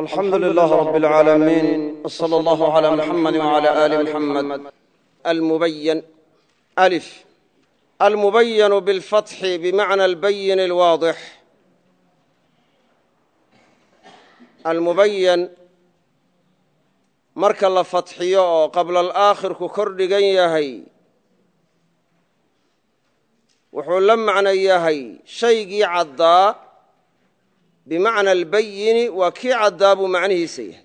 alxamdu lilaah rab اlcaalamiin wslى اllah عlى muxamadi wعlى ali muxamed almubayan alif almubayanu biاlfatxi bimacna albayin اlwaadix almubayan marka la fatxiyo oo qabla alaakhirku kor dhigan yahay wuxuu la macno yahay shaygii caddaa bimacna albayini waa kii caddaa buu macnihiisa yahay.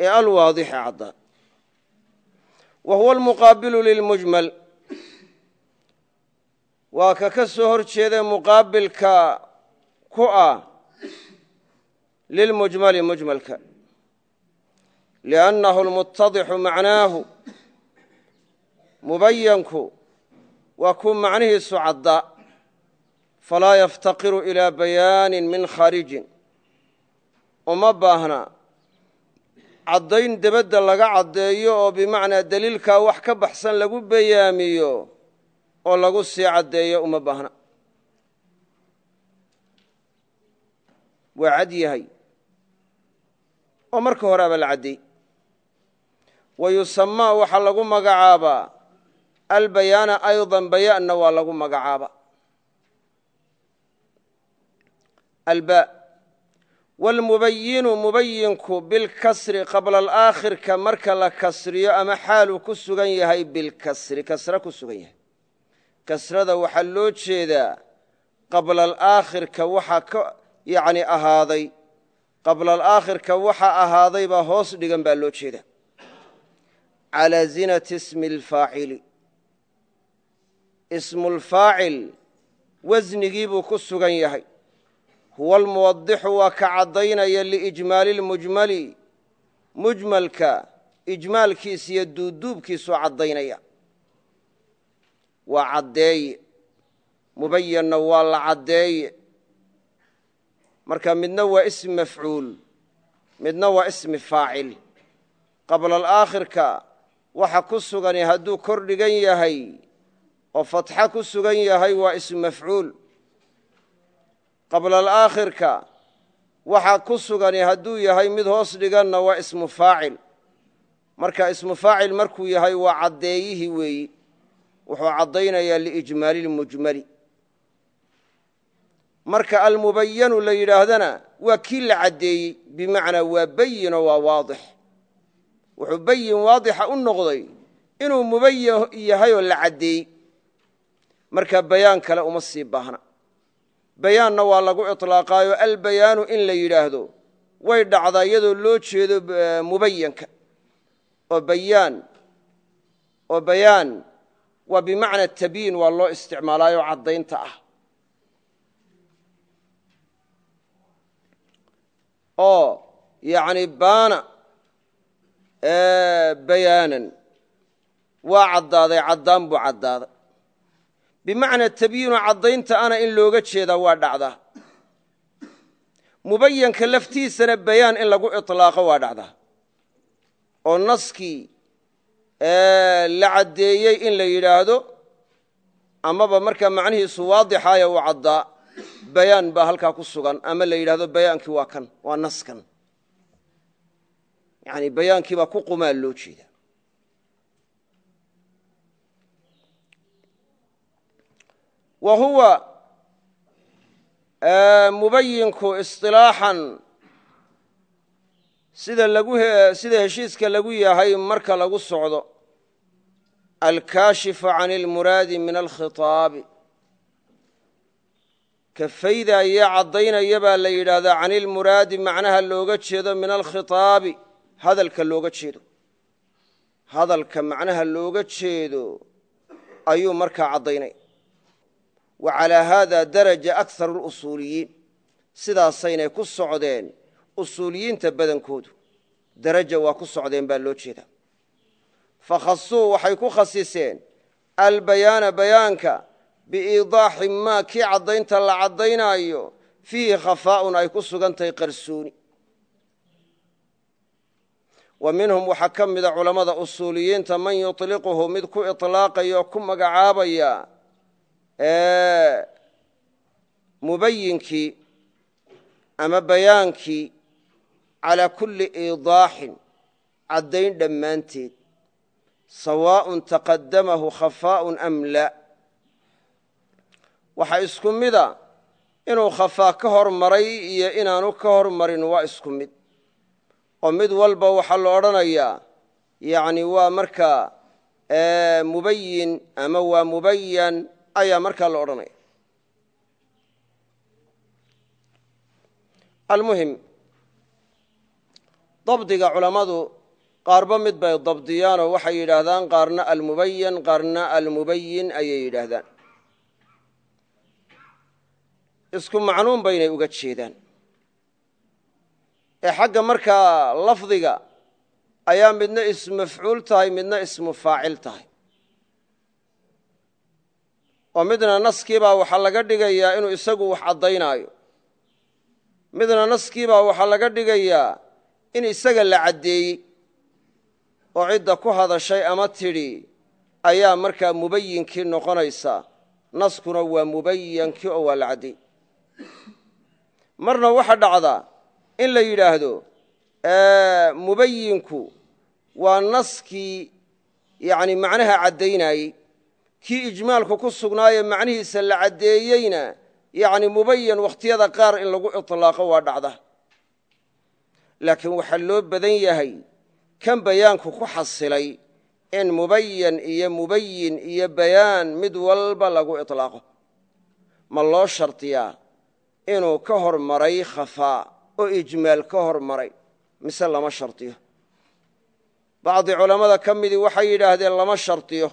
Ee alwaadixi caddaa. Wa huwa almuqaabilu lilmujmal. Waa ka ka soo hor jeeda muqaabilka ku ah lilmujmali mujmalka. Liannahu lmutadixu macnaahu. Mubayanku waa kuu macnihiisu caddaa falaa yaftaqiru ilaa bayaanin min khaarijin uma baahna caddayn debadda laga caddeeyo oo bimacnaa deliilkaa wax ka baxsan lagu bayaamiyo oo lagu sii caddeeyo uma baahna. Waa cad yahay. Oo marka horeaba la caddeey wa yusamaa waxaa lagu magacaabaa albayaana ayضa bayaanna waa lagu magacaaba alba wاlmubayinu mubayinku bilkasri qabla alaakhirka marka la kasriyo ama xaaluu ku sugan yahay bilkasri kasre ku sugan yahay kasrada waxaa loo jeedaa qabla alaakhirka waxa ka yani ahaaday qabla alaakhirka waxa ahaaday baa hoos dhigan baa loo jeeda calى zinati smi اlfaacili ismulfaacil wasnigii buu ku sugan yahay huwa almuwadixu waa ka caddaynaya liijmaali lmujmali. Mujmalka ijmaalkiisa iyo duuduubkiisuu caddaynaya. Waa caddeeye mubayanna waa la caddeeye marka midna waa ismi mafcuul midna waa ismi faacil. Qabla alaakhirka waxa ku sugani hadduu kor dhigan yahay oo fatxa ku sugan yahay waa ismu mafcuul qabla alaakhirka waxa ku sugani hadduu yahay mid hoos dhiganna waa ismu faacil. Marka ismu faacil markuu yahay waa caddeeyihii weeyi. Wuxuu caddaynayaa liijmaali lmujmali. Marka almubayanu la yidhaahdana waa kii la caddeeyey bimacnaa waa bayinoo waa waadix. Wuxuu bayin waadixa u noqday inuu mubayan yahay oo la caddeeyey. Marka bayaan kale uma sii baahna bayaanna waa lagu iطlaaqaayo albayaanu in la yidhaahdo. Way dhacdaa iyadoo loo jeedo mubayanka oo bayaan oo bayaan. Waa bimacna tabyiin waa loo isticmaalaayo caddaynta ah. Oo yani baana bayaanan. Waa caddaaday caddaan buu caddaaday bimacnaa tabyiinu caddaynta ana in looga jeedaa waa dhacdaa mubayanka laftiisana bayaan in lagu iطlaaqo waa dhacdaa oo naskii la caddeeyey in la yidhaahdo amaba markaa macnihiisu waadixaaya uu caddaa bayaan baa halkaa ku sugan. Ama la yidhahdo bayaankii waa kan waa naskan. Yani bayaankii baa ku qumaa loo jeeda wa huwa mubayinku isilaaxan sida sida heshiiska lagu yahay marka lagu socdo alkaashifu can اlmuraadi min alkhiطaabi ka faydaya caddaynaya baa la yidhaahdaa can ilmuraadi macnaha looga jeedo min alkhiطaabi hadalka looga jeedo hadalka macnaha looga jeedo ayuu markaa caddaynaya wa calaa haada daraja akharu lusuuliyiin sidaasaynay ku socdeen usuuliyiinta badankoodu. Daraja waa ku socdeen baa loo jeeda. Fakhasuu waxay ku khasiseen albayaana bayaanka biiidaaxi maa kii caddaynta la caddaynaayo. Fiihi khafaaun ay ku sugan tahay qarsooni. Wa minhum waxaa ka mida culammada usuuliyiinta man yuliquhu mid ku ilaaqaya ku magacaabaya mubayinkii ama bayaankii calaa kulli iidaaxin caddayn dhammaanteed sawaa'un taqadamahu khafaa'un am laa waxaa isku mida inuu khafaa ka hor maray iyo inaanu ka hor marin waa isku mid. Oo mid walba waxaa la odhanayaa yacni waa markaa mubayin ama waa mubayan ayaa markaa la odhanaya almuhim dabdiga culammadu qaarba mid bay dabdiyaanoo waxay yidhaahdaan qaarna almubayan qaarna almubayin ayay yidhaahdaan. Isku macnuun baynay uga jeedaan. Ee xagga markaa lafdiga ayaa midna ismafcuul tahay midna ismu faacil tahay oo midna naskiibaa waxaa laga dhigayaa inuu isagu wax caddaynaayo. Midna naskiibaa waxaa laga dhigayaa in isaga la caddeeyey. Oo cidda ku hadashay ama tidhi ayaa markaa mubayinkii noqonaysa. Naskuna waa mubayankii oo waa la caddeeyey marna waxaa dhacdaa in la yidhaahdo mubayinku waa naskii yani macnaha caddaynayey kii ijmaalku ku sugnaaye macnihiisa la caddeeyeyna yani mubayan wakhtiyada qaar in lagu iطlaaqo waa dhacda. Laakiin waxaa loo badan yahay kan bayaanku ku xasilay in mubayan iyo mubayin iyo bayaan mid walba lagu iطlaaqo ma loo shardiyaa inuu ka hor maray khafaa oo ijmaal ka hor maray mise lama shardiyo bacdi culammada ka midii waxay yidhaahdeen lama shardiyo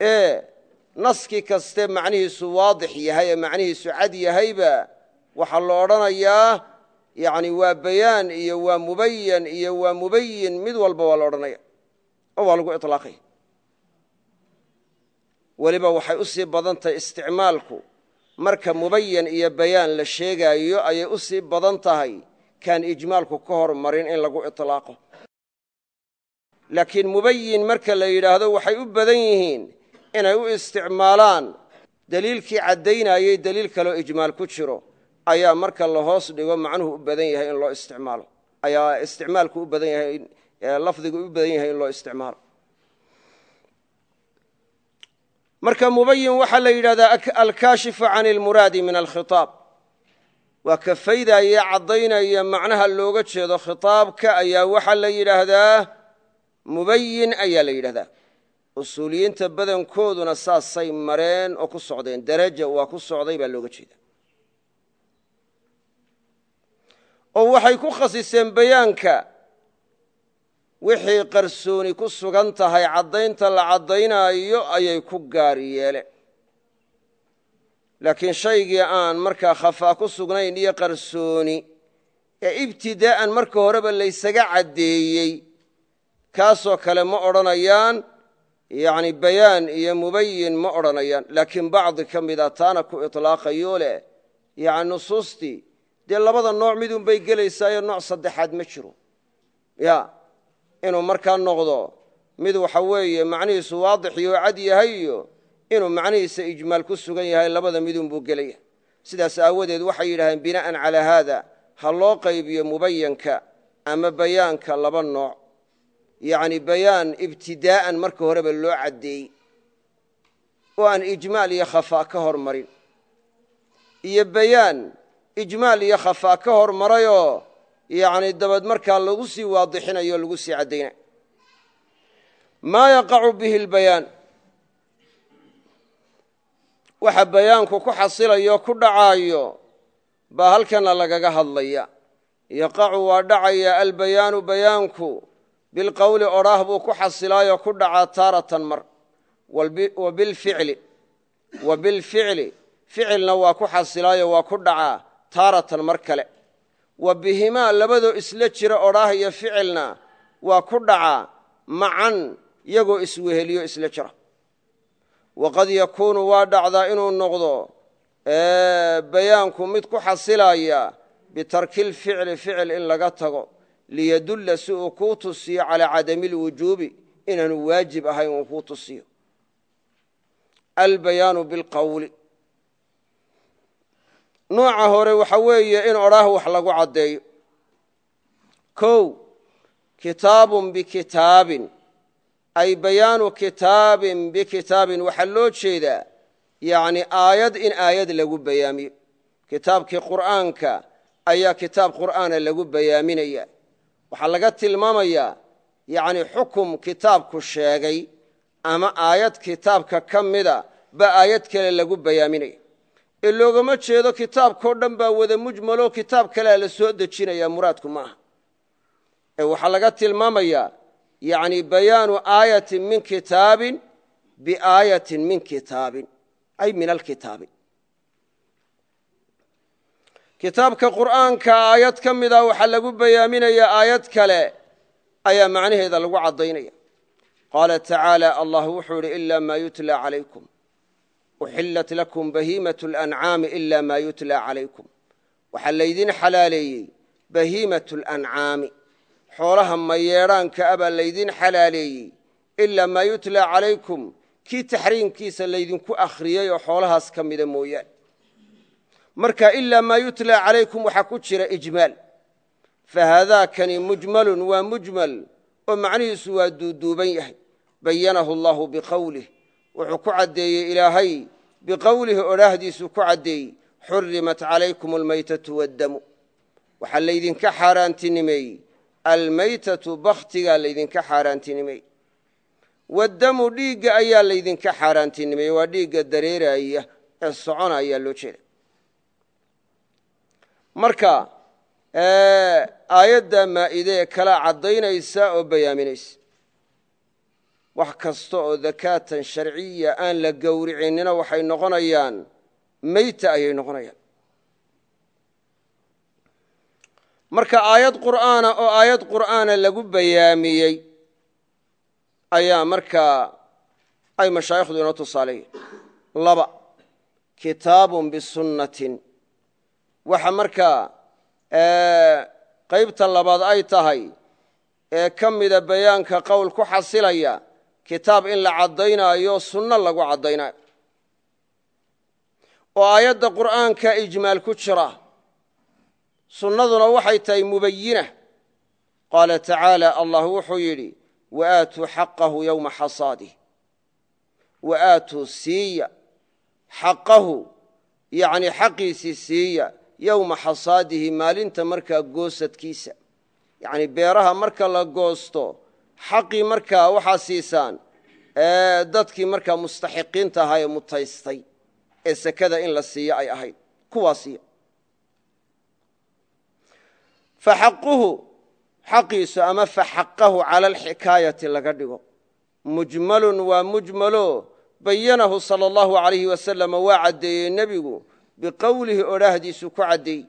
ee naski kaste macnihiisu waadix yahay ee macnihiisu cad yahayba waxaa la odhanayaa yani waa bayaan iyo waa mubayan iyo waa mubayin mid walba waa la odhanaya oo waa lagu iطlaaqaya weliba waxay u sii badan tahay isticmaalku marka mubayan iyo bayaan la sheegaayo ayay u sii badan tahay kaan ijmaalku ka hor marin in lagu iطlaaqo laakiin mubayin marka la yidhaahdo waxay u badan yihiin inay u isticmaalaan. Deliilkii caddaynayey deliil kaleo ijmaal ku jiro. Ayaa marka la hoos dhigo macnuhu u badan yahay in loo isticmaalo. Ayaa isticmaalku u badan yahay lafdigu u badan yahay in loo isticmaalo. Marka mubayin waxaa la yidhahdaa alkaashifu can ilmuraadi min alkhitaab. Waa ka faydaya caddaynaya macnaha looga jeedo khitaabka ayaa waxaa la yidhaahdaa mubayin ayaa la yidhahdaa usuuliyiinta badankooduna saasay mareen oo ku socdeen. Daraja waa ku socday baa looga jeeda oo waxay ku khasiseen bayaanka. Wixii qarsooni ku sugan tahay caddaynta la caddaynaayo ayay ku gaar yeele laakiin shaygii aan markaa khafaa ku sugnayn iyo qarsooni ee ibtidaa'an marka horeba laysaga caddeeyey kaasoo kale ma odhanayaan yani bayaan iyo mubayin ma odhanayaan laakiin bacdi ka mida taana ku iطlaaqayo leh yani nusuustii dee labada nooc midun bay gelaysaayo nooc saddexaad ma jiro. Ya inuu markaa noqdo mid waxa weeye macnihiisu waadix iyo cad yahay iyo inuu macnihiisa ijmaal ku sugan yahay labada midun buu gelaya sidaas aawadeed waxay yidhahdeen bina'an calaa haada ha loo qaybiyo mubayanka ama bayaanka laba nooc yacni bayaan ibtidaa'an marka horeba loo caddeeyey oo aan ijmaal iyo khafaa ka hor marin iyo bayaan ijmaal iyo khafaa ka hor marayoo yacni dabad markaa lagu sii waadixinayo o lagu sii caddaynayo maa yaqacu bihi lbayaan? Waxa bayaanku ku xasilayo ku dhacaayo baa halkana lagaga hadlaya yaqacu waa dhacaya albayaanu bayaanku bilqowli odhaah buu ku xasilaayoo ku dhacaa taaratan mar wa bilficli ficilna waa ku xasilaayo waa ku dhacaa taaratan mar kale wa bihimaa labadoo isla jira odhaah iyo ficilna waa ku dhacaa macan iyagoo isweheliyo isla jira waqad yakuunu waa dhacdaa inuu noqdo bayaanku mid ku xasilaya bitarki lficli ficil in laga tago liyadulla si uu kuu tusiyo calaa cadami lwujuubi inaanu waajib ahayn uu kuu tusiyo. Albayaanu bilqowli nooca hore waxa weeye in odhaah wax lagu caddeeyo. Kow kitaabun bikitaabin. Ay bayaanu kitaabin bikitaabin. Waxaa loo jeedaa yacni aayad in aayad lagu bayaamiyo. Kitaabkii qur'aanka ayaa kitaab qur'aana lagu bayaaminaya waxaa laga tilmaamayaa yacni xukum kitaabku sheegay ama aayad kitaabka ka mida ba aayad kale lagu bayaaminaya. Ee loogama jeedo kitaabkao dhan baa wada mujmaloo kitaab kalea la soo dejinaya muraadku maaha ee waxaa laga tilmaamayaa yani bayaanu aayatin min kitaabin biaayatin min kitaabin ay min alkitaabi kitaabka qur'aanka aayad ka mida waxaa lagu bayaaminaya aayad kale. Ayaa macnaheeda lagu caddaynaya. Qaala tacaala allah wuxuu idhi ila ma yutla calaykum. Uxillat lakum bahiimat lancaami ila ma yutla calaykum. Waxaa laydin xalaaleeyey bahiimat lancaami xoolaha mayeedhaanka a baa laydin xalaaleeyey ilaa maa yutla calaykum. Kii taxriimkiisa laydinku akhriyey oo xoolahaas ka mida mooyaane marka ilaa maa yutla calaykum waxaa ku jira ijmaal. Fahaadaakani mujmalun waa mujmal oo macnihiisu waa duuduuban yahay. Bayanahu allahu biqowlih wuxuu ku caddeeyey ilaahay biqowlihi odhaahdiisuu ku caddeeyey xurimat calaykum almaytatu waddamu. Waxaa laydinka xaaraantinimeeyey almaytatu bakhtigaa laydinka xaaraantinimeeyey waddamu dhiigga ayaa laydinka xaaraantinimeeyey waa dhiigga dareeraya ee socona loo jeeda marka aayadda maa'ide kala caddaynaysa oo bayaaminaysa. Wax kasta oo dakaatan sharciya aan la gowricinina waxay noqonayaan meyta ayay noqonayaan. Marka aayad qur'aana oo aayad qur'aana lagu bayaamiyey ayaa markaa ay mashaayikhdu inoo tusaaleeyeen laba kitaabun bisunnatin waxa markaa qaybta labaad ay tahay ee ka mida bayaanka qowl ku xasilaya kitaab in la caddaynaayo sunno lagu caddaynayo. Oo aayadda qur'aanka ijmaal ku jira sunnaduna waxay tahay mubayina qaala tacaala allah wuxuu yidhi waaatuu xaqahu yowma xasaadih waaatuu siiya. Xaqahu yani xaqiisii siiya yowma xasaadihi maalinta markaa goosadkiisa. Yani beeraha marka la goosto xaqii markaa waxaa siisaan dadkii markaa mustaxiqiinta ahaa ee mutaystay ee sekada in la siiyo ay ahayd. Kuwaa siiya. Faxaquhu xaqiisu ama faxaqahu cala alxikaayati laga dhigo. Mujmalun waa mujmalo bayanahu sala allahu alayhi wasalama waa caddeeyey nebigu biqowlihi odhaahdiisu ku caddeey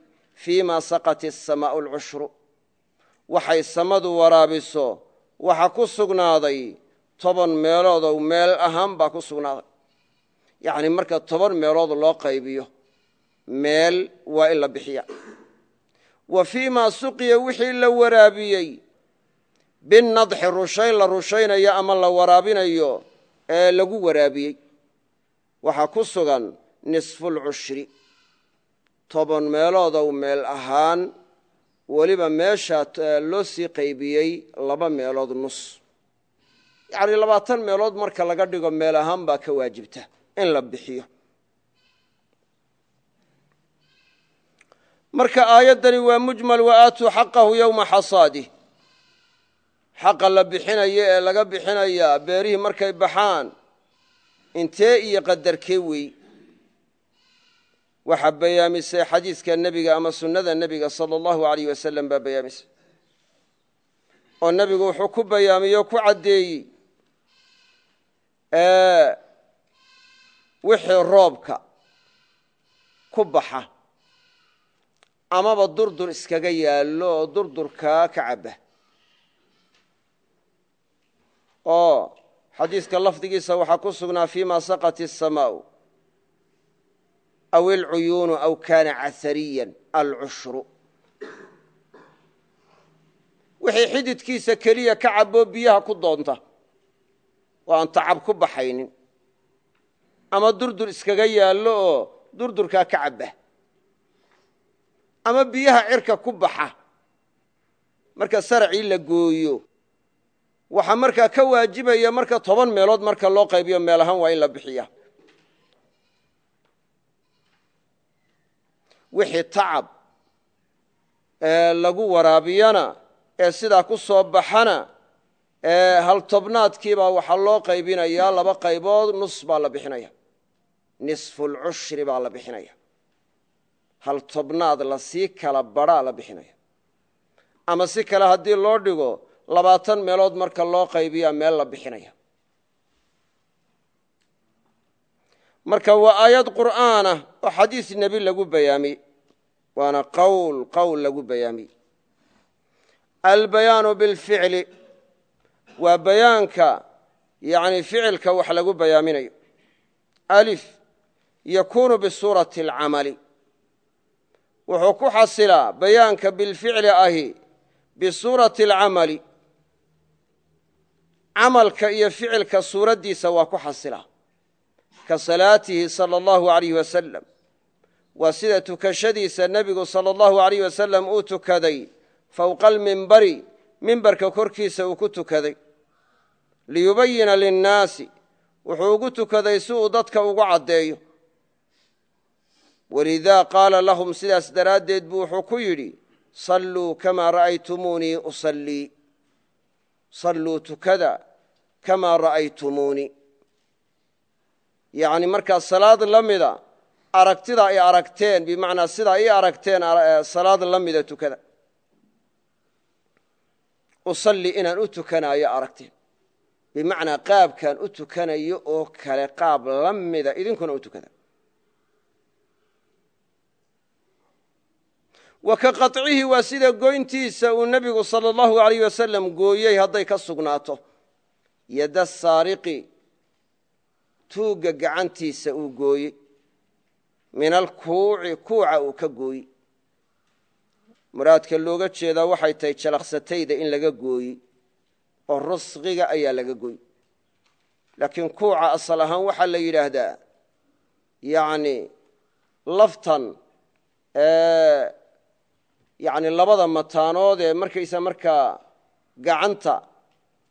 fii ma saqat asamaa'u alcushru waxay samadu waraabiso waxa ku sugnaaday toban meeloodow meel ahaan baa ku sugnaaday. Yacni marka toban meelood loo qaybiyo meel waa in la bixiya wa fii maa suqiya wixii la waraabiyey binadxi rushayn la rushaynayo ama la waraabinayo ee lagu waraabiyey. Waxaa ku sugan nisfulcushri toban meeloodow meel ahaan weliba meeshaa loo sii qaybiyey laba meelood nus. Yacni labaatan meelood marka laga dhigo meel ahaan baa ka waajibta in la bixiyo. Marka aayaddani waa mujmal wa aatuu xaqahu yowma xasaadih xaqa la bixinayo ee laga bixinayaa beerihii markay baxaan intee iyo qadarkee wey waxaa bayaamisay xadiiska nebiga ama sunnada nebiga sala allahu alayh wasalam baa bayaamisay oo nebigu wuxuu ku bayaamiyey o ku caddeeyey wixii roobka ku baxa. Amaba durdur iskaga yaallo oo durdurkaa ka cabba. Oo xadiiska lafdigiisa waxaa ku sugnaa fii ma saqat الsamaau aw ilcuyuunu aw kaana casariyan alcushru. Wixii xididkiisa keliya ka caboo biyaha ku doonta. Oo aan tacab ku baxaynin. Ama durdur iskaga yaallo oo durdurkaa ka cabba. Ama biyaha cirka ku baxa. Marka saracii la gooyo. Waxaa markaa ka waajibaya marka toban meelood marka loo qaybiyo meel ahaan waa in la bixiya wixii tacab ee lagu waraabiyana ee sidaa ku soo baxana ee hal tobnaadkiibaa waxaa loo qaybinayaa laba qaybood nus baa la bixinaya. Nisfulcushri baa la bixinaya. Hal tobnaad la sii kala badhaa la bixinaya. Ama si kale haddii loo dhigo labaatan meelood marka loo qaybiyaa meel la bixinaya marka waa aayad qur'aanah oo xadiis nebi lagu bayaamiyey waana qowl qowl lagu bayaamiyey albayaanu bilficli waa bayaanka yani ficilka wax lagu bayaaminayo. Alif yakunu bisuurati alcamali. Wuxuu ku xasilaa bayaanka bilficli ahi bisuurati alcamali. Camalka iyo ficilka suuraddiisa waa ku xasilaa ka salaatihi sala allahu alayh wasalam waa sida tukashadiisa nebigu sala allahu alayh wasalam uu tukaday fowqa almimbari mimbarka korkiisa uu ku tukaday. Liyubayina linnaasi wuxuu ugu tukaday si uu dadka ugu caddeeyo. Walidaa qaala lahum sidaas daraaddeed buu wuxuu ku yidhi salluu kamaa ra'aytumuunii usallii. Salluu tukada kamaa ra'aytumuunii yacni markaa salaad la mida aragtida ay aragteen bimacnaa sidaa ii aragteen salaad la mida tukada usalli inaan u tukanaayo aragteen bimacnaa qaabkaan u tukanayo oo kale qaab la mida idinkuna u tukada wa ka qaطcihi waa sida goyntiisa uu nebigu salى اllahu alayh wasalam gooyey hadday ka sugnaato yadda saariqi tuugga gacantiisa uu gooyey. Min alkuuci kuuca uu ka gooyey. Muraadka looga jeedaa waxay tahay jalaqsatayda in laga gooyey oo rusqiga ayaa laga gooy laakiin kuuca asal ahaan waxaa la yidhaahdaa yani laftan yani labada mataanood ee markaysa markaa gacanta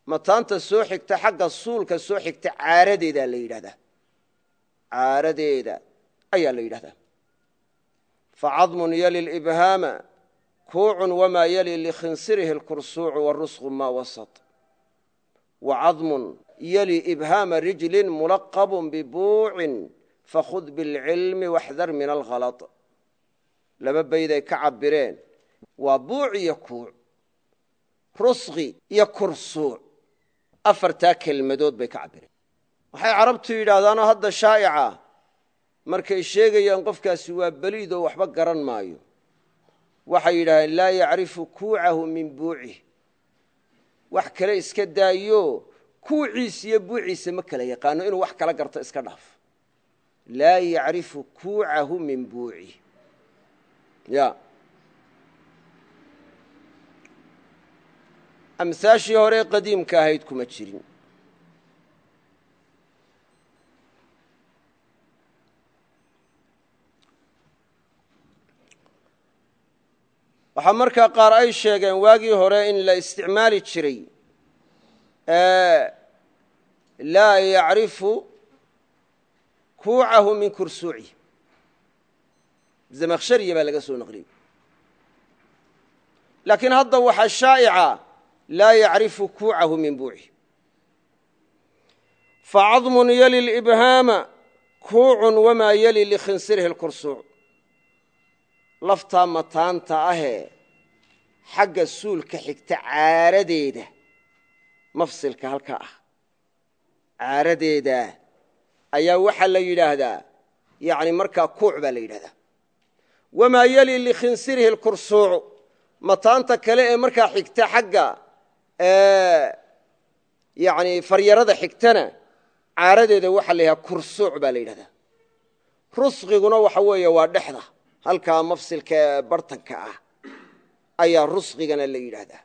mataanta soo xigta xagga suulka soo xigta caaradeeda la yidhahdaa. Caaradeeda ayaa la yidhahdaa. Facadmun yali libhaama kuucun wamaa yali likhinsirihi lkursuucu warusqu maa wasat. Wacadmun yali ibhaama rijlin mulaqabun bibuucin fakhud bilcilmi waxdar min alhala laba bayday ka cabireen waa buuc iyo kuuc rusqi iyo kursuuc afartaa kelmadood bay ka cabireen waxay carabtu yidhaahdaanoo hadda shaa'ica markay sheegayaan qofkaasi waa beliidoo waxba garan maayo. Waxay yidhahdeen laa yacrifu kuucahu min buucih. Wax kale iska daayo kuuciisa iyo buuciisa ma kala yaqaano inuu wax kala garto iska dhaaf. Laa yacrifu kuucahu min buucih ya amhaashii hore qadiimka ahayd kuma jirin. Waxaa markaa qaar ay sheegeen waagii hore in la isticmaali jiray laa yacrifu kuucahu min kursuucih zamakhshariya baa laga soo naqliyey laa yacrifu kuucahu min buucih facadmun yali libhaama kuucun wamaa yali likhinsirihi اlkursuuc laftaa mataanta ahee xagga suulka xigta caaradeeda mafsilka halkaa ah. Caaradeeda ayaa waxaa la yidhaahdaa yani markaa kuuc baa la yidhahdaa wamaa yali likhinsirihi اlkursuucu mataanta kale ee markaa xigta xagga yani faryarada xigtana caaradeeda waxaa la yidhahdaa kursuuc baa la yidhahdaa. Rusqiguna waxa weeye waa dhexda halkaa mafsilka ee bartanka ah ayaa rusqigana la yidhaahdaa.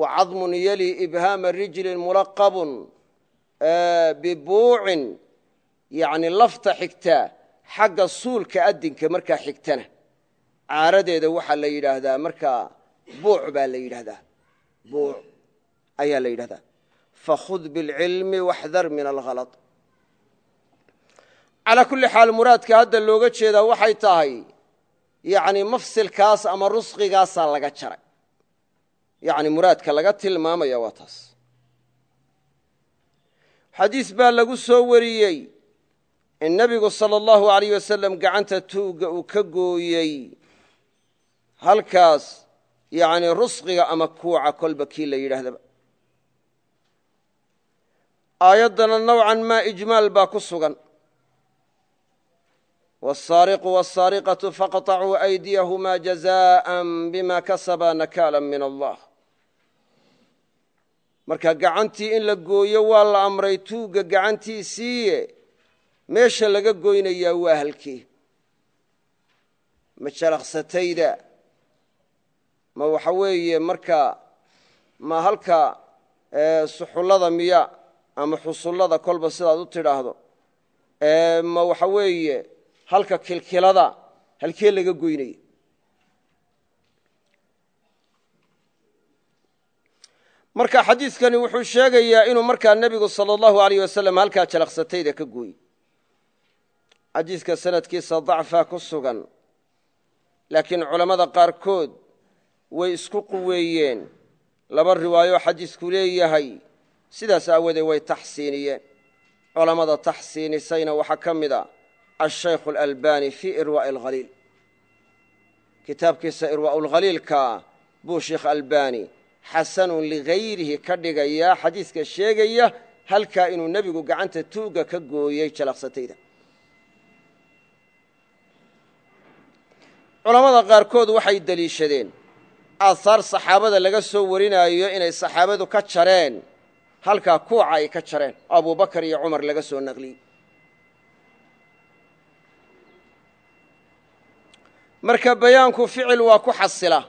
Wa cadmun yali ibhaama rijlin mulaqabun bibuucin yani lafta xigta xagga suulka adinka markaa xigtana. Caaradeeda waxaa la yidhaahdaa markaa buuc baa la yidhahdaa buuc ayaa la yidhahdaa. Fakhud biاlcilmi waxdar min alhalad calaa kulli xaal muraadka hadda looga jeedaa waxay tahay yacni mafsilkaas ama rusqigaasaa laga jaray. Yacni muraadka laga tilmaamaya waa taas. Xadiis baa lagu soo wariyey in nebigu sala allahu alayh wasalam gacanta tuugga uu ka gooyey. Halkaas yacni rusqiga ama kuuca kolba kii la yidhaahdaba aayaddana nowcan maa ijmaal baa ku sugan wاsaariqu wاsaariqaةu faqطacuu aydiyahumaa jazaءa bima kasaba nakaala min allah marka gacantii in la gooyo waa la amray tuugga gacantiisiiye meesha laga goynayaa waa halkee ma jalaqsatayda ma waxa weeye marka ma halka suxullada miya ama xusullada kolba sidaad u tidhaahdo ma waxa weeye halka kilkilada halkee laga goynaya marka xadiidkani wuxuu sheegayaa inuu markaa nebigu sala allahu alayh wasalam halkaa jalaqsatayda ka gooye xadiidka sanadkiisa dacfaa ku sugan laakiin culammada qaarkood way isku quweeyeen. Laba riwaayo xadiisku leeyahay. Sidaas aawadeed way taxsiiniyeen. Culammada taxsiinisayna waxaa ka mid a ashaykhu alalbani fii irwaa'i alhaliil kitaabkiisa irwaa'u lhaliilka buu sheikh albani xasanun ligayrihi ka dhigayaa xadiiska sheegaya halkaa inuu nebigu gacanta tuugga ka gooyey jalaqsatayda. Culammada qaarkood waxay deliishadeen aahaar saxaabada laga soo warinaayo inay saxaabadu ka jareen halkaa kuuca ay ka jareen. Oo abubakar iyo cumar laga soo naqliyey. Marka bayaanku ficil waa ku xasila.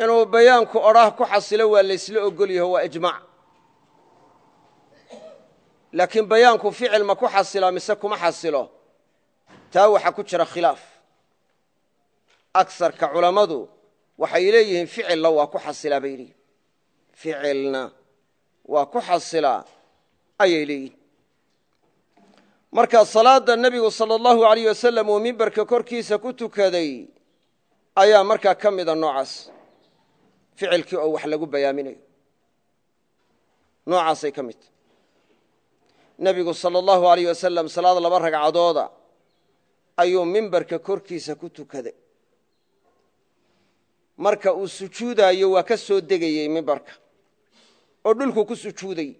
Inuu bayaanku odhaah ku xasilo waa laysla ogol yaho waa ijmaac laakiin bayaanku ficil ma ku xasila mise kuma xasilo? Taa waxaa ku jira khilaaf. Agsarka culammadu waxay leeyihiin ficilna waa ku xasilaa bay leeyihiin ficilna waa ku xasilaa ayay leeyihiin marka salaadda nebigu sala allahu alayh wasalam uu mimbarka korkiisa ku tukaday ayaa markaa ka mida noocaas. Ficilkii oo wax lagu bayaaminayo. Noocaasay ka mid. Tahy nebigu sala allahu alayh wasalam salaad laba ragcadooda ayuu mimbarka korkiisa ku tukaday marka uu sujuudaayo waa ka soo degayey mimbarka. Oo dhulku ku sujuuday.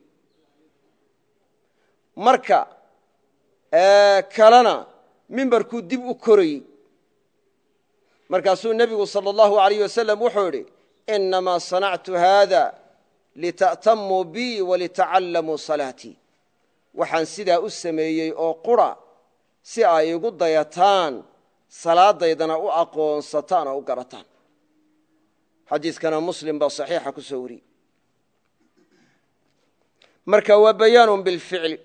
Marka kalena mimbarkuu dib u korayey markaasuu nebigu sala allahu alayh wasalam wuxuu idhi inamaa sanactu haada lita'tamuu bii walitacallamuu salaatii waxaan sidaa u sameeyey oo qura si ay igu dayataan salaadaydana u aqoonsataan oo u garataan xadiiskana muslim baa saxiixa ku soo wariyey marka waa bayaanun bilficli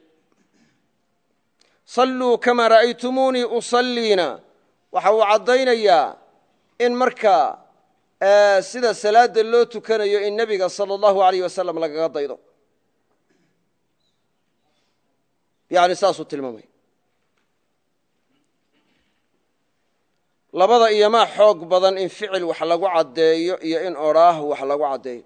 salluu kamaa ra'aytumuunii usalliina. Waxa uu caddaynayaa in markaa sida salaadda loo tukanayo in nebiga sala allahu alayh wasalam lagaga daydo. Yani saasuu tilmaamaya labada iyomaa xoog badan in ficil wax lagu caddeeyo iyo in odhaah wax lagu caddeeyo.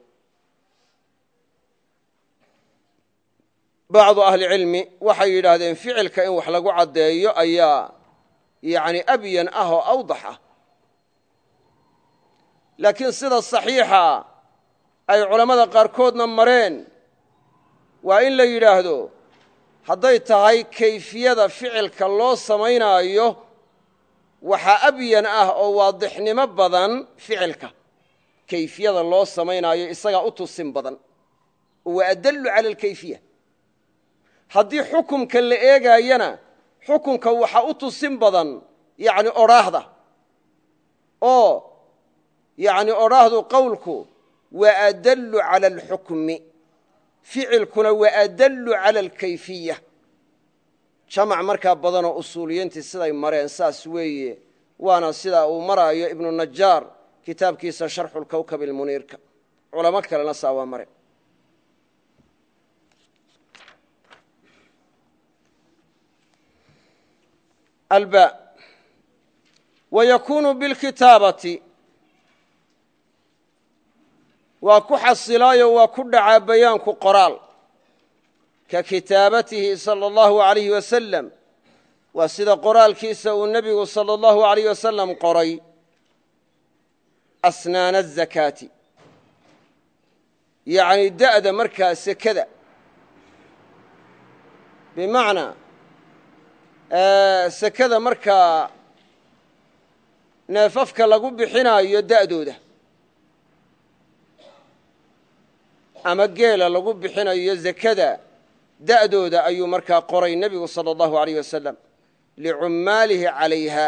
Bacdu ahlicilmi waxay yidhaahdeen ficilka in wax lagu caddeeyo ayaa yani abyan ah oo awdax ah. Laakiin sida saxiixa ay culammada qaarkoodna mareen waa in la yidhaahdo hadday tahay kayfiyada ficilka loo samaynaayo waxaa abyan ah oo waadixnimo badan ficilka. Kayfiyada loo samaynaayo isagaa u tusin badan. Oo waa adallu cala alkayfiya. Haddii xukumka la eegaayana xukunka waxaa u tusin badan yani odhaahda oo yani odhaahdu qowlku waa adallu cala alxukmi. Ficilkuna waa adallu cala alkayfiya jamac markaa badanoo usuuliyiintii siday mareen saas weeye waana sidaa uu maraayo ibnu najaar kitaabkiisa sharxu lkowkab ilmuniirka culamo kalena saa waa mare alba wayakunu bilkitaabati waa ku xasilaayo waa ku dhacaa bayaanku qoraal ka kitaabatihi salى اllahu alayh wasalam waa sida qoraalkiisa uu nebigu salى اllahu alayh wasalam qoray asnaana الzakaati yacni da'da markaa sekada bimacnaa sekada markaa neefafka lagu bixinaayo da'dooda ama geela lagu bixinayo zakada da'dooda ayuu markaa qoray nebigu salى اllahu alayh wasalam licummaalihi calayha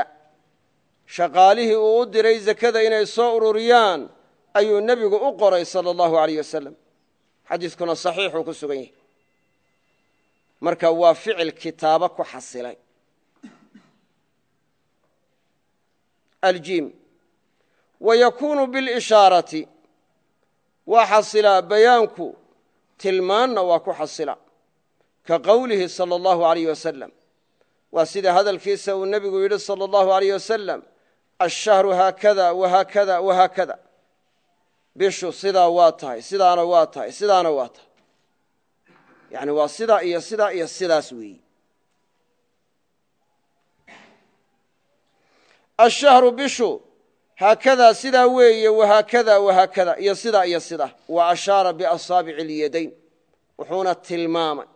shaqaalihii uu u diray zakada inay soo ururiyaan ayuu nebigu u qoray salى اllahu alayh wasalam xadiiskuna saxiixuu ku sugan yahay marka waa ficil kitaabo ku xasilay aljim wayakunu biاlishaarati waa xasilaa bayaanku tilmaanna waa ku xasila ka qowlihi salى اllahu alayh wasalam waa sida hadalkiisa uu nebigu yidhi salى اllahu alayh wasalam ashahru haakada wahaakada wahaakada bishu sidaa waa tahay sidaana waa tahay sidaana waa tahay yani waa sidaa iyo sidaa iyo sidaas weeyi ashahru bishu haakadaa sidaa weeye wahaakada wahaakada iyo sidaa iyo sidaa wa ashaara biasaabici اlyadayn wuxuuna tilmaamay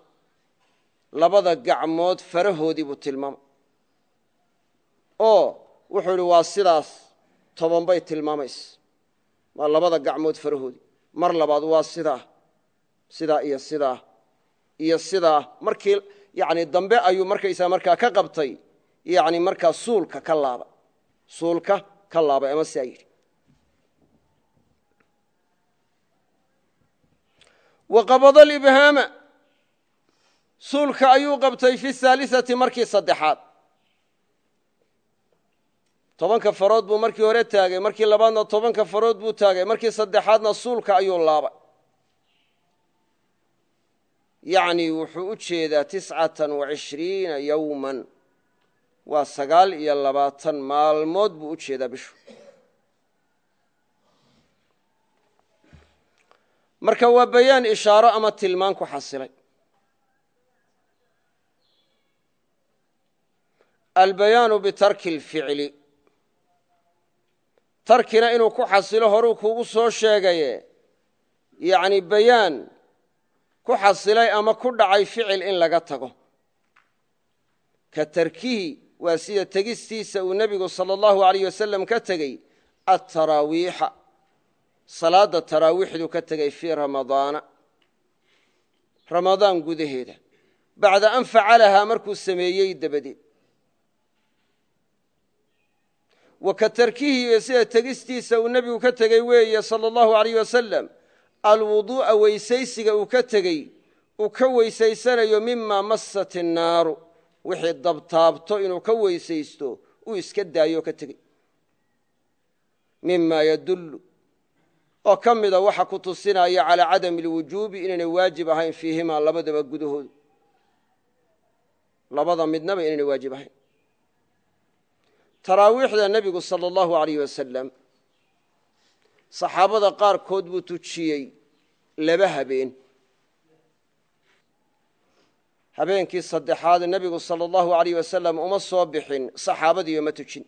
labada gacmood farahoodii buu tilmaamay. Oo wuxuu idhi waa sidaas toban bay tilmaamaysa. Waa labada gacmood farahoodii. Mar labaad waa sidaa sidaa iyo sidaa iyo sidaa. Markii yani dambe ayuu markaysaa markaa ka qabtay. Yani markaa suulka ka laabay. Suulka ka laabay ama siaa yidhi. Wa qabada alibhaama suulka ayuu qabtay fi haaliثati markii saddexaad. Tobanka farood buu markii hore taagay markii labaadna tobanka farood buu taagay markii saddexaadna suulka ayuu laabay. Yacni wuxuu u jeedaa tiscatan wacishriina yowman waa sagaal iyo labaatan maalmood buu u jeedaa bishu. Marka waa bayaan ishaaro ama tilmaan ku xasilay albayaanu bitarki اlficli tarkina inuu ku xasilo horuu kuugu soo sheegaye yacni bayaan ku xasilay ama ku dhacay ficil in laga tago ka tarkihi waa sida tegistiisa uu nebigu salى اllahu alayh wasalam ka tegey ataraawiixa salaadda taraawiixdu ka tegey fii ramadaana ramadaan gudaheeda bacda an facalahaa markuu sameeyey dabadeed wa ka tarkihi iyo sida tegistiisa uu nebigu ka tegay weeye sala allahu alayh wasalam alwuduu'a weysaysiga uu ka tegey uu ka weysaysanayo mimaa massat innaaru wixii dabtaabto inuu ka weysaysto uu iska daayo ka tegey mimaa yadullu oo ka mid a waxa ku tusinaya calaa cadami alwujuubi inaynay waajib ahayn fiihimaa labadaba gudahooda labada midnaba inaynay waajib ahayn taraawiixda nebigu sala allahu alayh wasalam saxaabada qaarkood buu tujiyey laba habeen. Habeenkii saddexaad nebigu sala allahu alayh wasalam uma soo bixin saxaabadiiyo ma tujin.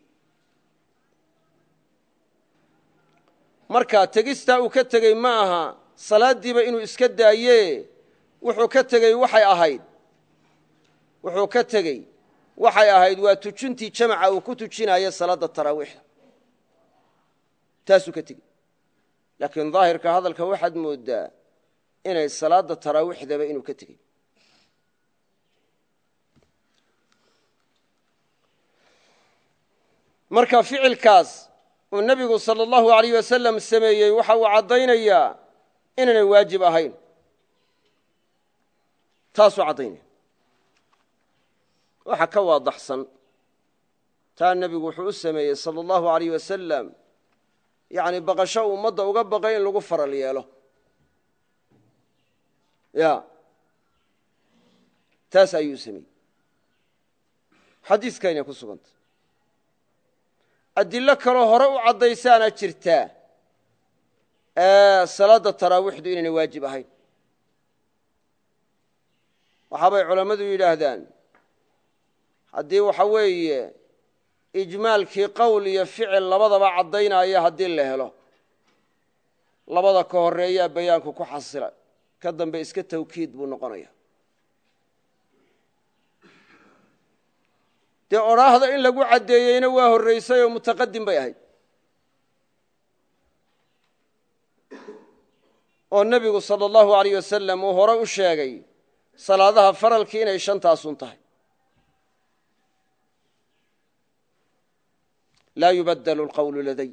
Markaa tegistaa uu ka tegey ma aha salaaddiiba inuu iska daaye wuxuu ka tegey waxay ahayd. Wuxuu ka tegey waxay ahayd waa tujintii jamaca uu ku tujinayo salaadda taraawiixda. Taasuu ka tegey. Laakiin daahirka hadalka waxaad moodaa inay salaadda taraawiixdaba inuu ka tegey. Marka ficilkaas uu nebigu salى اllahu alayh wasalam sameeyey waxa uu caddaynayaa inaynay waajib ahayn. Taasuu caddaynaya waxa ka waadaxsan taa nebigu wuxuu u sameeyey salى اllahu alayh wasalam yani baqasho ummadda uga baqay in lagu faral yeelo. Ya. Taas ayuu sameeyey. Xadiiskayna ku sugantay adilo kaloo hore u caddaysaana jirtaa salaadda taraawiixdu inaynay waajib ahayn. Waxaabay culammadu yidhaahdaan haddii waxa weeye ijmaalkii qowl iyo ficil labadaba caddaynaya haddii la helo. Labada ka horeeyaa bayaanku ku xasila ka dambe iska tawkiid buu noqonaya dee odhaahda in lagu caddeeyeyna waa horraysay oo mutaqadim bay ahayd. Oo nebigu sala allahu alayh wasalam uu hore u sheegay salaadaha faralkii inay shantaasun tahay laa yubadelu alqowlu laday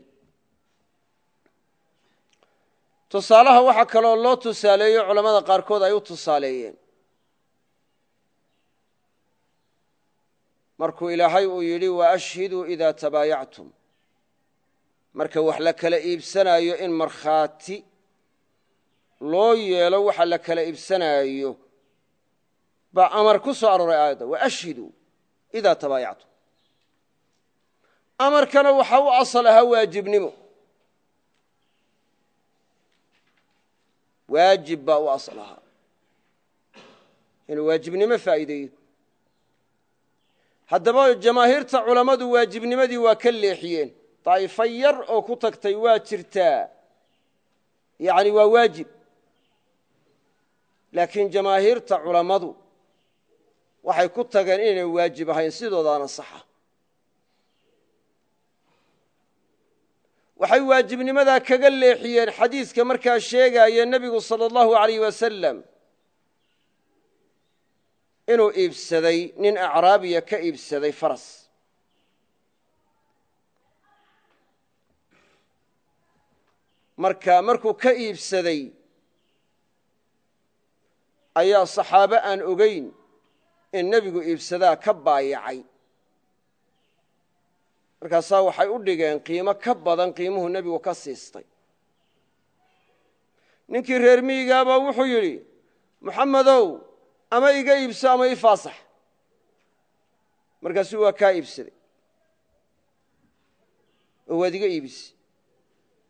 tusaalaha waxaa kaloo loo tusaaleeyo culamada qaarkood ay u tusaaleeyeen. Markuu ilaahay uu yidhi waashhiduu idaa tabaayactum. Marka wax la kala iibsanaayo in markhaati loo yeelo waxa la kala iibsanaayo baa amar ku soo arooray aayadda waashhiduu idaa tabaayactum amarkana waxa u asal ahaa waajibnimo. Waajib baa u asal ahaa inuu waajibnimo faa'iideeyo. Haddaba jamaahiirta culammadu waajibnimadii waa ka leexiyeen. Daa'ifo yar oo ku tagtay waa jirtaa yani waa waajib. Laakiin jamaahiirta culammadu waxay ku tageen inaynay waajib ahayn sidoodaana saxa waxay waajibnimadaa kaga leexiyeen xadiiska markaa sheegaya nebigu sala allahu alayh wasalam inuu iibsaday nin acraabiya ka iibsaday faras. Marka markuu ka iibsaday ayaa saxaabo aan ogeyn in nebigu iibsadaa ka baayacay markaasaa waxay u dhigeen qiimo ka badan qiimuhu nebigu ka siistay. Ninkii reer miyigaabaa wuxuu yidhi muxamedow ama iga iibso ama ii faasax markaasuu waa kaa iibsaday. Oo waad iga iibise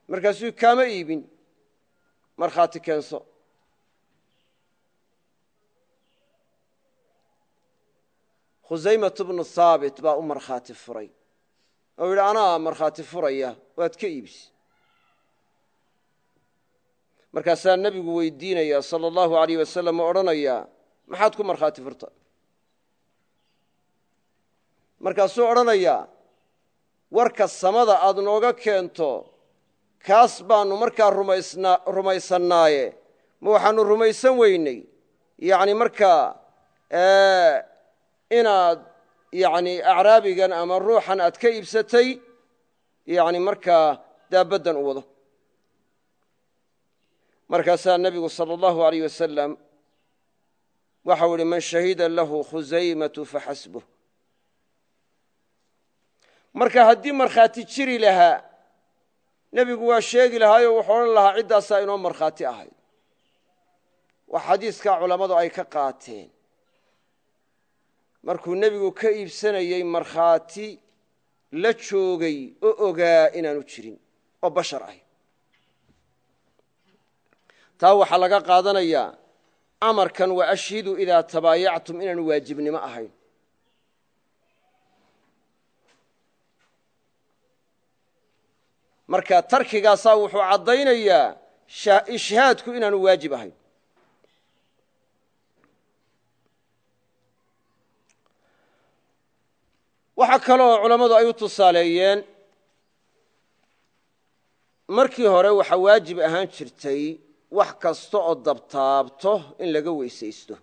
markaasuu kaama iibin. Markhaati keenso. Khusaymatu bnu haabit baa u markhaati furay oo yidhi anaa markhaati furaya waad ka iibise markaasaa nebigu weydiinaya sala allahu alayh wasalam oo odhanayaa maxaad ku markhaati furta? Markaasuu odhanayaa warka samada aad nooga keento kaas baannu markaa rumaysannaaye. Ma waxaannu rumaysan weynay. Yani markaa inaad yani acraabigan ama ruuxan aad ka iibsatay yani markaa daabaddan u wado. Markaasaa nebigu sala allahu alayh wasalam waxau ihi man shahida lahu khusaymatu faxasbuh marka haddii markhaati jiri lahaa nebigu waa sheegi lahaayoo wuxuu odhan lahaa ciddaasaa inoo markhaati ahayd. Wax xadiiskaa culammadu ay ka qaateen markuu nebigu ka iibsanayey markhaati la joogay oo ogaa inaanu jirin oo bashar ah taa waxaa laga qaadanayaa amarkan wa ashhidu idaa tabaayactum inaanu waajibnimo ahayn. Marka tarkigaasaa wuxuu caddaynayaa ishhaadku inaanu waajib ahayn waxaa kaloo culammadu ay u tusaaleeyeen markii hore waxaa waajib ahaan jirtay wax kasta oo dabtaabto in laga weysaysto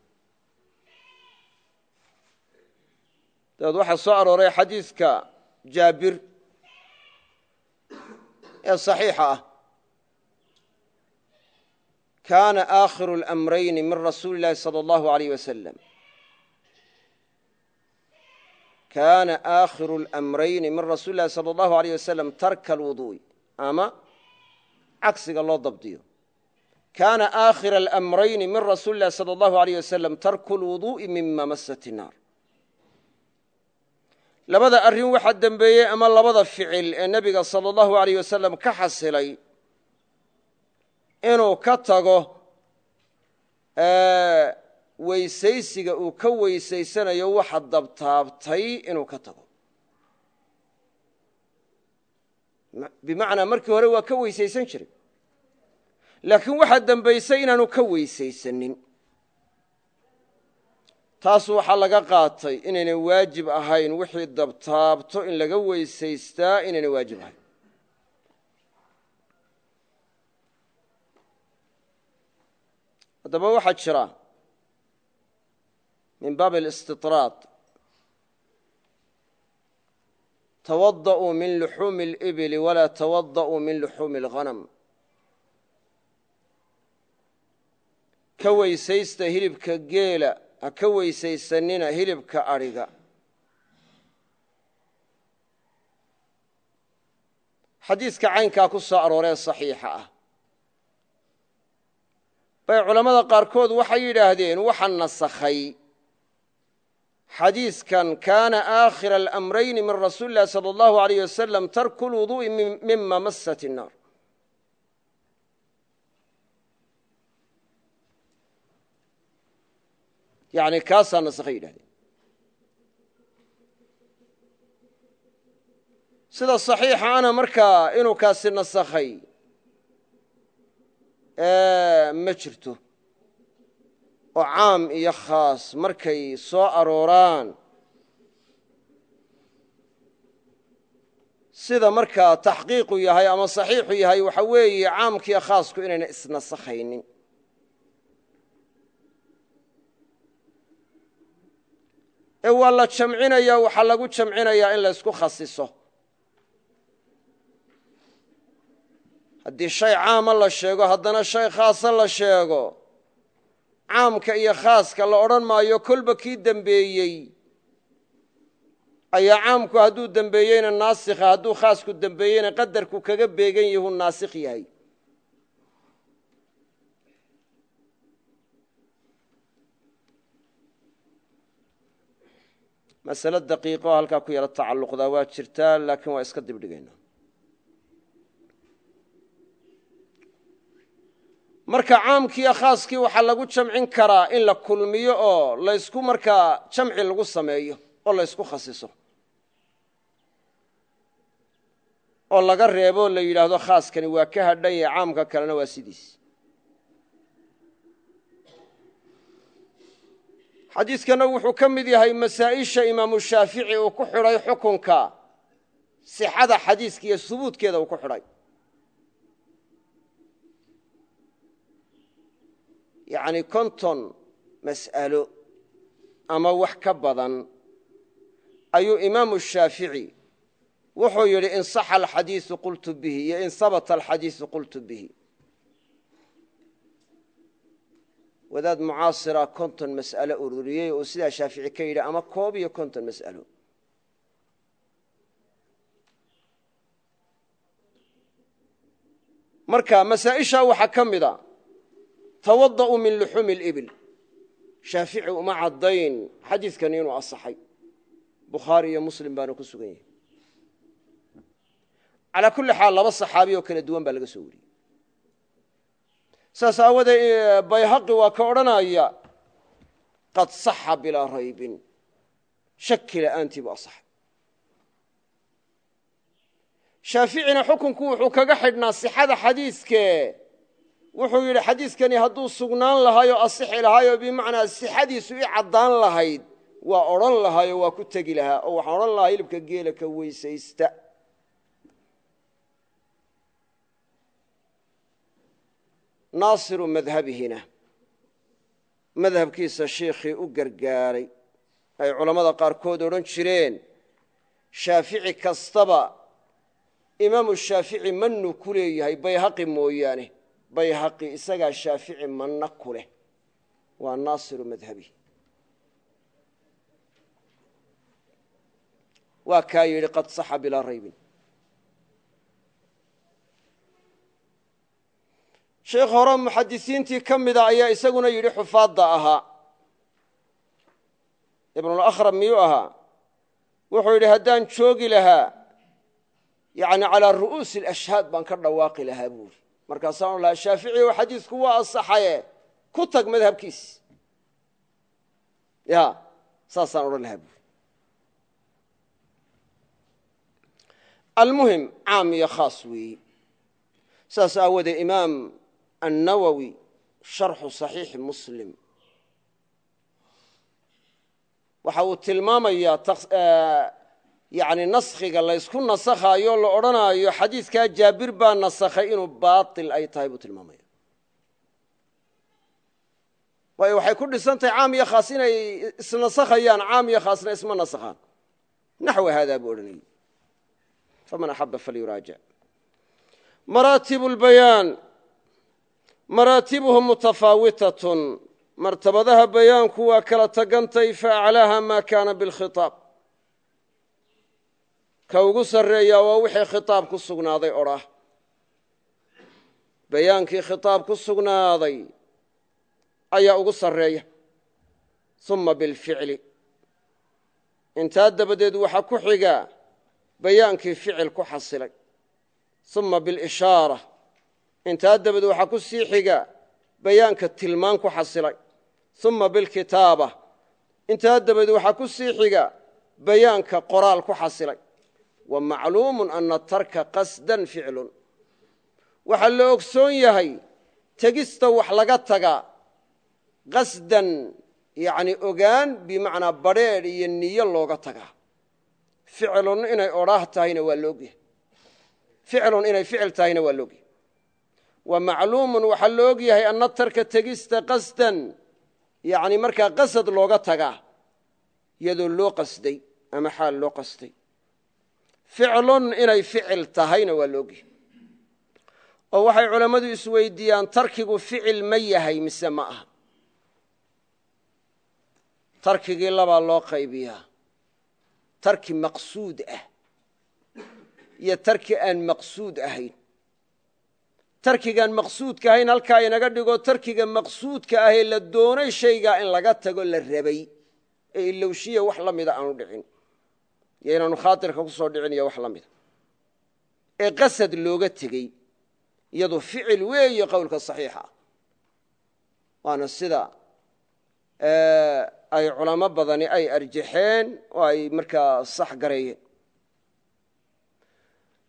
dabeed waxaa soo arooray xadiiska jaabir ee صaxiixa ah kaana aakhiru اlamrayni min rasuuli اllahi salى اllahu alayh wasalam kaana aakhiru اlamrayni min rasuuli اllahi salى اllahu alayh wasalam tarka alwuduءi ama cagsiga loo dabdiyo kaana aakhira alamrayni min rasuuli illahi sala allahu aleyh wasalam tarku lwuduu'i mima masat innaar labada arrin waxaa dembeeyey ama labada ficil ee nebiga sala allahu aleyh wasalam ka xasilay inuu ka tago weysaysiga uu ka weysaysanayo waxa dabtaabtay inuu ka tago. Bimacnaa markii hore waa ka weysaysan jiray. Laakiin waxaa dembaysay inaanu ka weysaysanin. Taas waxaa laga qaatay inaynay waajib ahayn wixii dabtaabto in laga weysaystaa inaynay waajib ahayn. Haddaba waxaa jira min baab اlistiطraad tawada'uu min luxuumi اlibili walaa tawada'uu min luxuumi اlghanam ka weysaysta hilibka geela ha ka weysaysanina hilibka adhiga xadiiska caynkaa ku soo arooree saxiixa ah bay culammada qaarkood waxay yidhaahdeen waxa nasakhay xadiiskan kaana aakhira alamrayni min rasuuli illahi sala allahu aleyh wasalam tarku lwuduu'i mima masat innaar yani kaasaa nasakhay yidhahdeen sida saxiixa ana markaa inuu kaasi nasakhay ma jirto oo caam iyo khaas markay soo arooraan sida markaa taxqiiqu yahay ama saxiixu yahay waxa weeye caamkiiyo khaasku inayna isnasakhaynin. Ee waa la jamcinaya waxaa lagu jamcinayaa in laysku khasiso. Haddii shay caama la sheego haddana shay khaasa la sheego caamka iyo khaaska la odhan maayo kolba kii dembeeyey ayaa caamku hadduu dembeeyeyna naasikha hadduu khaasku dembeeyeyna qadarku kaga beegan yahu naasikh yahay. Masale daqiiqo halkaa ku yaro tacalluqdaa waa jirtaa laakiin waa iska dibdhigaynaa marka caamkiiyo khaaskii waxaa lagu jamcin karaa in la kulmiyo oo laysku markaa jamci lagu sameeyo oo laysku khasiso. Oo laga reebo la yidhaahdo khaaskani waa ka hadhan yahe caamka kalena waa sidiis. Xadiidkana wuxuu ka mid yahay masaa'isha imaamu shaafici uu ku xidhay xukunka sixada xadiiska iyo subuudkeeda uu ku xidhay yacni konton mas'alo ama wax ka badan ayuu imaamu shaafici wuxuu yidhi in saxa alxadiisu qultu bihi iyo in sabata alxadiisu qultu bihi. Wadaad mucaasira konton mas'alo ururiyey oo sidaa shaafici ka yidhi ama koob iyo konton mas'alo. Marka masaa'ishaa waxaa ka mida tawada'u min luxuumi اlibil shaafici uma caddayn. Xadiidkani inuu asaxay. Bukhaari iyo muslim baana ku sugan yahay. Calaa kulli xaal laba saxaabi oo kala duwan baa laga soo wariyey. Saas aawadee bayhaqi waa ka odhanaya qad saxa bilaa raybin. Shaki la'aantii bu asaxay. Shaaficina xukunku wuxuu kaga xidhnaa sixada xadiiske wuxuu yidhi xadiiskani hadduu sugnaan lahaayoo asixi lahaayoo bimacnaa sixadiisu i caddaan lahayd waa odhan lahaayoo waa ku tegi lahaa oo waxaan odhan lahaa hilibka geela ka weysaysta. Naasiru madhabihina madhabkiisa shiikhii u gargaaray ay culammada qaarkood odhan jireen shaafici kastaba imaamu shaafici mannu ku leeyahay bayhaqi mooyaane bayhaqi isagaa shaafici manna ku leh waa naasiru madhabihi waa kaa yidhi qad saxa bilaa raybin. Sheekh hore muxadisiintii ka mida ayaa isaguna yidhi xufaadda ahaa. Ibnulakhrab miyuu ahaa? Wuxuu yidhi haddaan joogi lahaa yani calaa ru'uusi alashhaad baan ka dhawaaqi lahaa buuri markaasaan lahaa shaafici o xadiisku waa asaxaye ku tag madhabkiis. Ya saasaan odhan lahaa buuri almuhim caam iyo khaas weeyi saas aawoodee imaam annawowi sharxu صaxiixi muslim. Waxa yani naskhiga laysku nasakhaayo la odhanaayo xadiidkaa jaabir baa nasakhay inuu baail ay tahay buu tilmaamaya. Waayo waxay ku dhisan tahay caam iyo khaas inay isnasakhayaan caam iyo khaasna isma nasakhaan. Naxwi haadaa buu odhanayey faman axaba falyuraajic maraatib lbayaan maraatibuhu mutafaawitatun martabadaha bayaanku waa kala tagantay faaclaaha maa kaana bilkhiaab ka ugu sarreeyaa waa wixii khitaab ku sugnaaday odhah bayaankii khitaab ku sugnaaday ayaa ugu sarreeya. Uma bilficli. Intaa dabadeed waxaa ku xiga bayaankii ficil ku xasilay. Uma bilishaara. Intaa dabadeed waxaa ku sii xiga bayaanka tilmaan ku xasilay. Uma bilkitaaba. Intaa dabadeed waxaa ku sii xiga bayaanka qoraal ku xasilay wa macluumu ana tarka qasdan ficlun. Waxaa la ogsoon yahay tegista wax laga taga qasdan yani ogaan bimacnaa badrheedh iyo niyo looga tagaa ficlun inay odhaah tahayna waa laogyahay ficlun inay ficil tahayna waa laogyahay wa macluumun waxaa la og yahay ana tarka tegista qasdan yani markaa qasad looga tagaa iyadoo loo qasday ama xaal loo qasday ficlun inay ficil tahayna waa la ogyahay. oo waxay culammadu isweydiiyaan tarkigu ficil ma yahay mise ma aha. Tarkigii labaa loo qaybiyaa. Tarki maqsuud ah iyo tarki aan maqsuud ahayn. Tarkigaan maqsuudka ahayn halkaa inaga dhigo tarkiga maqsuudka ahee la doonay shaygaa in laga tago la rabay. Ee ilowshiya wax la mida aanu dhicin iyo inaanu khaatirka ku soo dhicin wax la mida ee qasad looga tegey iyadu ficil weeye qowlka saxiixa ah. Waana sida ay culamo badani ay arjaxeen oo ay markaa sax gareeyeen.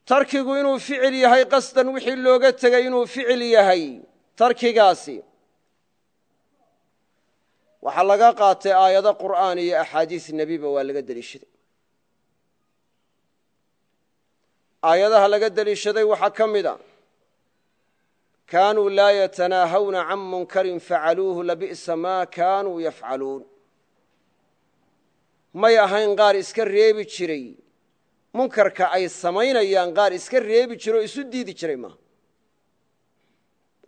Tarkigu inuu ficil yahay qasdan wixii looga tegay inuu ficil yahay tarkigaasi. Waxaa laga qaatay aayado qur'aan iyo axaadiis nebiba waa laga deliishaday aayadaha laga deliishaday waxaa ka mid a kaanuu laa yatanaahawna can munkarin facaluuhu labi'sa maa kaanuu yafcaluun. May ahayn qaar iska reebi jiray. Munkarka ay samaynayaan qaar iska reebi jira oo isu diidi jiray maaha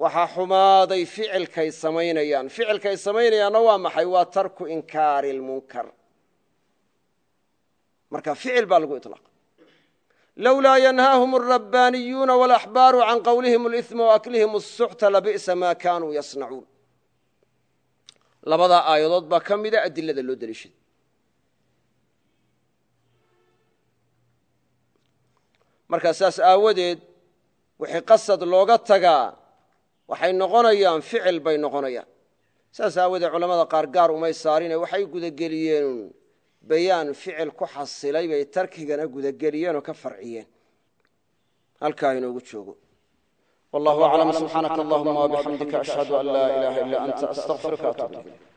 waxaa xumaaday ficilkay samaynayaan. Ficilkay samaynayaanna waa maxay? Waa tarku inkaari lmunkar marka ficil baa lagu iطlaaqa lowlaa yanhaahum alrabbaaniyuuna walaxbaaru can qowlihim اlإثma waaklihim الsuxta labi'sa maa kaanuu yasnacuun labadaa aayadood baa ka mida adilada loo deliishaday markaa saas aawadeed wixii qasad looga tagaa waxay noqonayaan ficil bay noqonayaan saas aawadeed culamada qaar gaar umay saarine waxay gudageliyeen bayaan ficil ku xasilay bay tarkigana gudageliyeen oo ka farciyeen. Halkaa inoogu joogo. Wallahu aclam subxaanaka allahuma wabixamdika ashhadu an laa ilaaha illa anta astaqfiruka ilayk